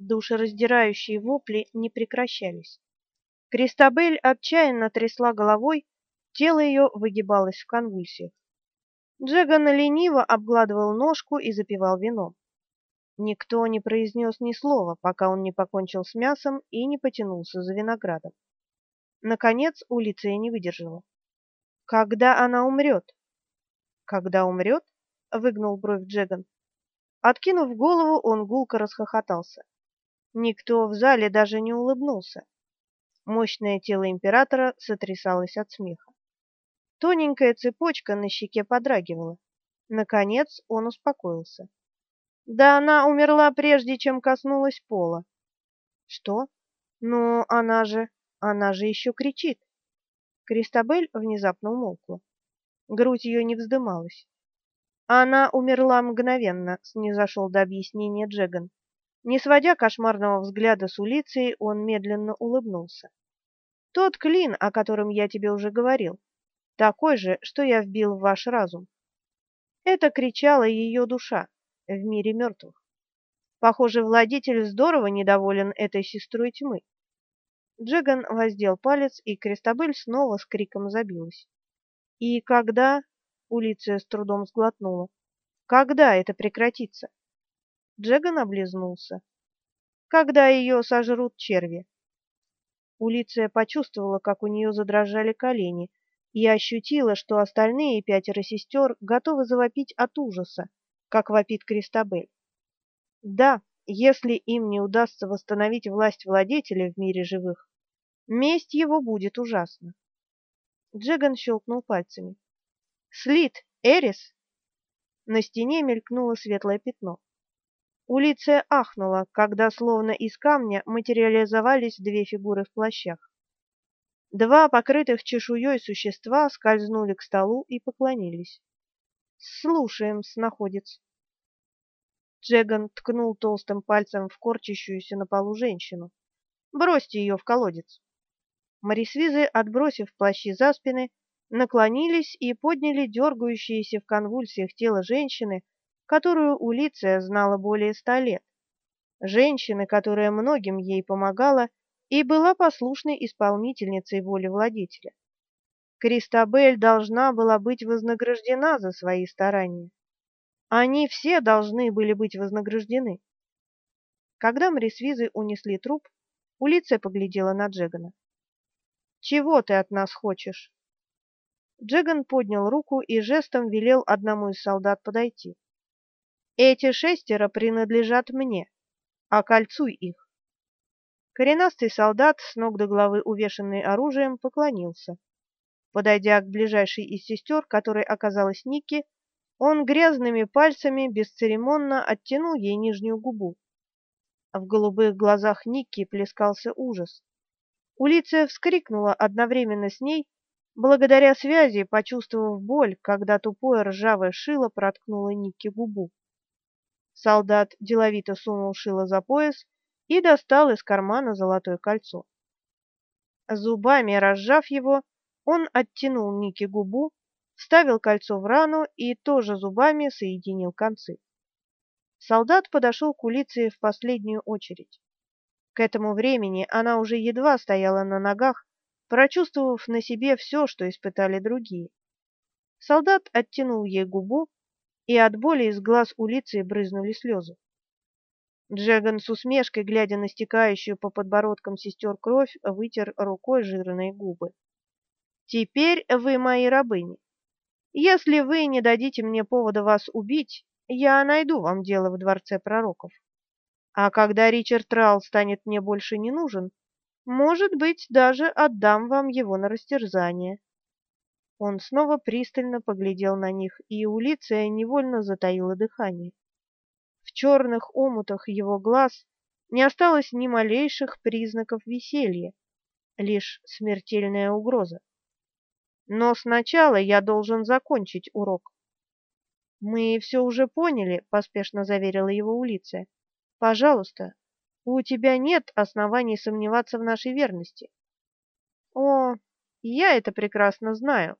Душераздирающие вопли не прекращались. Кристабель отчаянно трясла головой, тело ее выгибалось в конвульсиях. Джеган лениво обгладывал ножку и запивал вином. Никто не произнес ни слова, пока он не покончил с мясом и не потянулся за виноградом. Наконец Улиция не выдержала. «Когда она умрет?» «Когда умрет?» — выгнул бровь Джеган. Откинув голову, он гулко расхохотался. Никто в зале даже не улыбнулся. Мощное тело императора сотрясалось от смеха. Тоненькая цепочка на щеке подрагивала. Наконец он успокоился. Да она умерла прежде, чем коснулась пола. Что? Ну, она же, она же еще кричит. Кристабель внезапно умолкла. Грудь ее не вздымалась. Она умерла мгновенно, снизошел до объяснения Джеган. Не сводя кошмарного взгляда с улицы, он медленно улыбнулся. Тот клин, о котором я тебе уже говорил, такой же, что я вбил в ваш разум. Это кричала ее душа в мире мертвых. Похоже, владетель здорово недоволен этой сестрой тьмы. Джеган воздел палец, и Крестобель снова с криком забилась. И когда, Улиция с трудом сглотнула. Когда это прекратится? Джеган облизнулся. Когда ее сожрут черви. Улиция почувствовала, как у нее задрожали колени, и ощутила, что остальные пятеро сестер готовы завопить от ужаса, как вопит Кристабель. Да, если им не удастся восстановить власть владетеля в мире живых, месть его будет ужасна. Джеган щелкнул пальцами. «Слит! Эрис!» На стене мелькнуло светлое пятно. Улиция ахнула, когда словно из камня материализовались две фигуры в плащах. Два покрытых чешуей существа скользнули к столу и поклонились. «Слушаем, снаходец». Джеган ткнул толстым пальцем в корчащуюся на полу женщину. «Бросьте ее в колодец». Морисвизы, отбросив плащи за спины, наклонились и подняли дергающееся в конвульсиях тело женщины, которую Улиция знала более ста лет. Женщины, которая многим ей помогала и была послушной исполнительницей воли владетеля. Кристабель должна была быть вознаграждена за свои старания. Они все должны были быть вознаграждены. Когда Мрисвизы унесли труп, Улиция поглядела на Джегана. «Чего ты от нас хочешь?» Джеган поднял руку и жестом велел одному из солдат подойти. «Эти шестеро принадлежат мне. Окольцуй их». Коренастый солдат, с ног до головы увешанный оружием, поклонился. Подойдя к ближайшей из сестер, которой оказалась Ники, он грязными пальцами бесцеремонно оттянул ей нижнюю губу. В голубых глазах Ники плескался ужас. Улиция вскрикнула одновременно с ней, благодаря связи, почувствовав боль, когда тупое ржавое шило проткнуло Ники губу. Солдат деловито сунул шило за пояс и достал из кармана золотое кольцо. Зубами разжав его, он оттянул Нике губу, вставил кольцо в рану и тоже зубами соединил концы. Солдат подошел к Улиции в последнюю очередь. К этому времени она уже едва стояла на ногах, прочувствовав на себе все, что испытали другие. Солдат оттянул ей губу, и от боли из глаз Улиции брызнули слезы. Джеган с усмешкой, глядя на стекающую по подбородкам сестер кровь, вытер рукой жирные губы. «Теперь вы мои рабыни. Если вы не дадите мне повода вас убить, я найду вам дело в дворце пророков. А когда Ричард Ралл станет мне больше не нужен, может быть, даже отдам вам его на растерзание». Он снова пристально поглядел на них, и Улиция невольно затаила дыхание. В черных омутах его глаз не осталось ни малейших признаков веселья, лишь смертельная угроза. Но сначала я должен закончить урок. Мы все уже поняли, поспешно заверила его Улиция. Пожалуйста, у тебя нет оснований сомневаться в нашей верности. О, я это прекрасно знаю,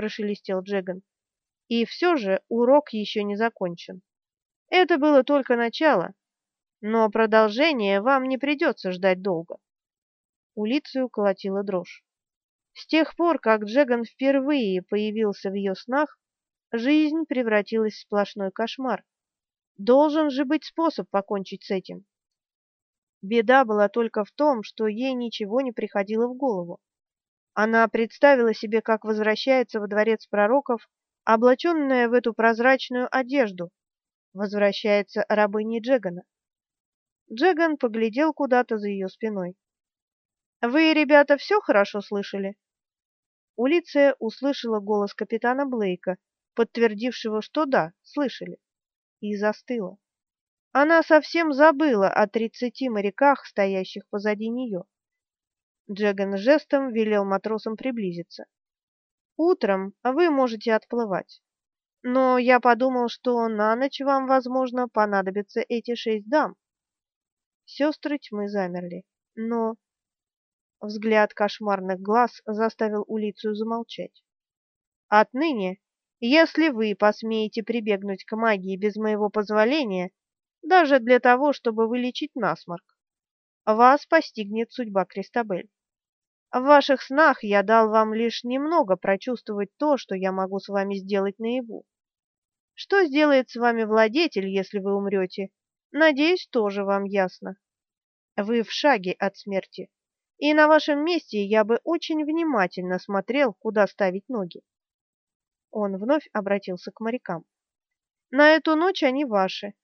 прошелестел Джеган. И все же урок еще не закончен. Это было только начало. Но продолжение вам не придется ждать долго. Улицию колотила дрожь. С тех пор, как Джеган впервые появился в ее снах, жизнь превратилась в сплошной кошмар. Должен же быть способ покончить с этим. Беда была только в том, что ей ничего не приходило в голову. Она представила себе, как возвращается во дворец пророков, облаченная в эту прозрачную одежду. Возвращается рабыня Джегана. Джеган поглядел куда-то за ее спиной. «Вы, ребята, все хорошо слышали?» Улиция услышала голос капитана Блейка, подтвердившего, что да, слышали, и застыла. Она совсем забыла о тридцати моряках, стоящих позади нее. Джеган жестом велел матросам приблизиться. «Утром вы можете отплывать. Но я подумал, что на ночь вам, возможно, понадобятся эти шесть дам». Сестры тьмы замерли, но... Взгляд кошмарных глаз заставил Улицию замолчать. «Отныне, если вы посмеете прибегнуть к магии без моего позволения, даже для того, чтобы вылечить насморк, вас постигнет судьба Кристабель. В ваших снах я дал вам лишь немного прочувствовать то, что я могу с вами сделать наяву. Что сделает с вами владетель, если вы умрете, надеюсь, тоже вам ясно. Вы в шаге от смерти, и на вашем месте я бы очень внимательно смотрел, куда ставить ноги. Он вновь обратился к морякам. На эту ночь они ваши.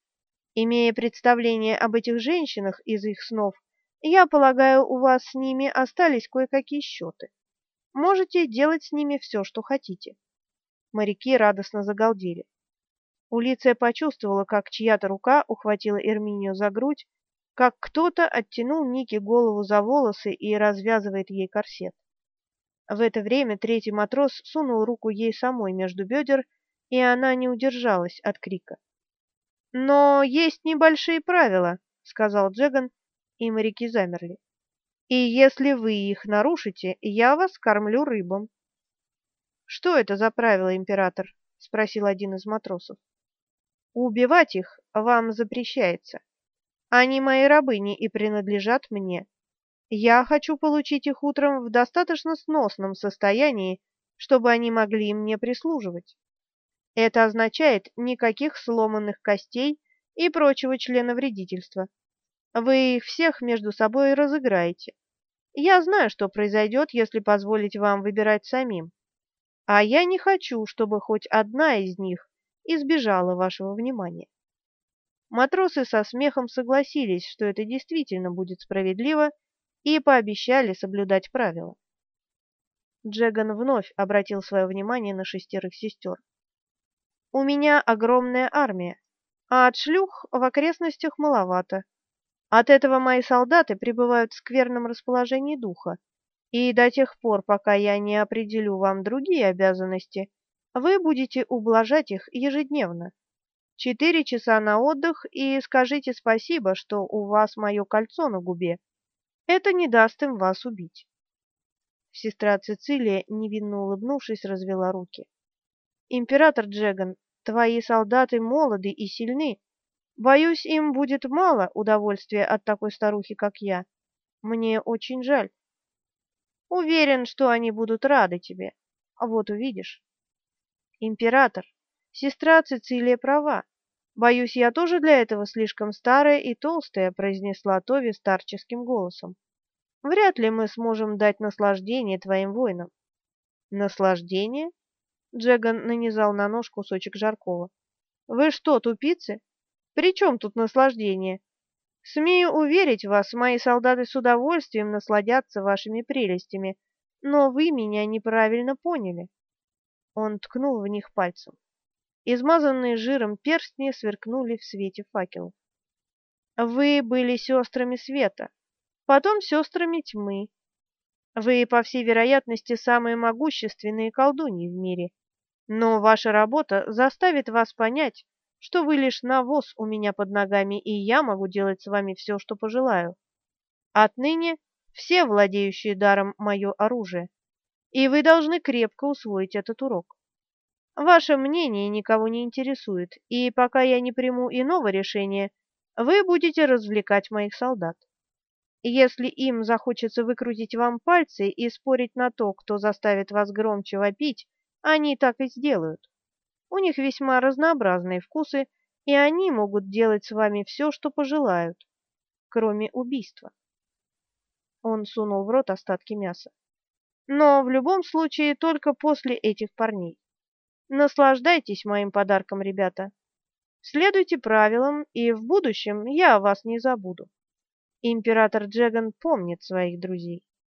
Имея представление об этих женщинах из их снов, я полагаю, у вас с ними остались кое-какие счеты. Можете делать с ними все, что хотите. Моряки радостно загалдели. Улиция почувствовала, как чья-то рука ухватила Эрминию за грудь, как кто-то оттянул Нике голову за волосы и развязывает ей корсет. В это время третий матрос сунул руку ей самой между бедер, и она не удержалась от крика. «Но есть небольшие правила», — сказал Джеган, и моряки замерли. И если вы их нарушите, я вас кормлю рыбом. Что это за правило, император? спросил один из матросов. Убивать их вам запрещается. Они мои рабыни и принадлежат мне. Я хочу получить их утром в достаточно сносном состоянии, чтобы они могли мне прислуживать. Это означает никаких сломанных костей и прочего членовредительства. Вы их всех между собой разыграете. Я знаю, что произойдет, если позволить вам выбирать самим. А я не хочу, чтобы хоть одна из них избежала вашего внимания. Матросы со смехом согласились, что это действительно будет справедливо, и пообещали соблюдать правила. Джеган вновь обратил свое внимание на шестерых сестер. «У меня огромная армия, а от шлюх в окрестностях маловато. От этого мои солдаты пребывают в скверном расположении духа, и до тех пор, пока я не определю вам другие обязанности, вы будете ублажать их ежедневно. Четыре часа на отдых и скажите спасибо, что у вас мое кольцо на губе. Это не даст им вас убить. Сестра Цицилия, невинно улыбнувшись, развела руки. Император Джеган, твои солдаты молоды и сильны, Боюсь, им будет мало удовольствия от такой старухи, как я. Мне очень жаль. Уверен, что они будут рады тебе. А вот увидишь. Император, сестра Цицилия права. Боюсь, я тоже для этого слишком старая и толстая, произнесла Тови старческим голосом. Вряд ли мы сможем дать наслаждение твоим воинам. Наслаждение? Джеган нанизал на нож кусочек жаркого. Вы что, тупицы? При чем тут наслаждение? Смею уверить вас, мои солдаты с удовольствием насладятся вашими прелестями, но вы меня неправильно поняли. Он ткнул в них пальцем. Измазанные жиром перстни сверкнули в свете факелов. Вы были сестрами света, потом сестрами тьмы. Вы, по всей вероятности, самые могущественные колдуньи в мире, но ваша работа заставит вас понять, что вы лишь навоз у меня под ногами, и я могу делать с вами все, что пожелаю. Отныне все владеющие даром мое оружие, и вы должны крепко усвоить этот урок. Ваше мнение никого не интересует, и пока я не приму иного решения, вы будете развлекать моих солдат. Если им захочется выкрутить вам пальцы и спорить на то, кто заставит вас громче вопить, они так и сделают. У них весьма разнообразные вкусы, и они могут делать с вами все, что пожелают, кроме убийства. Он сунул в рот остатки мяса. Но в любом случае только после этих парней. Наслаждайтесь моим подарком, ребята. Следуйте правилам, и в будущем я вас не забуду. Император Джеган помнит своих друзей.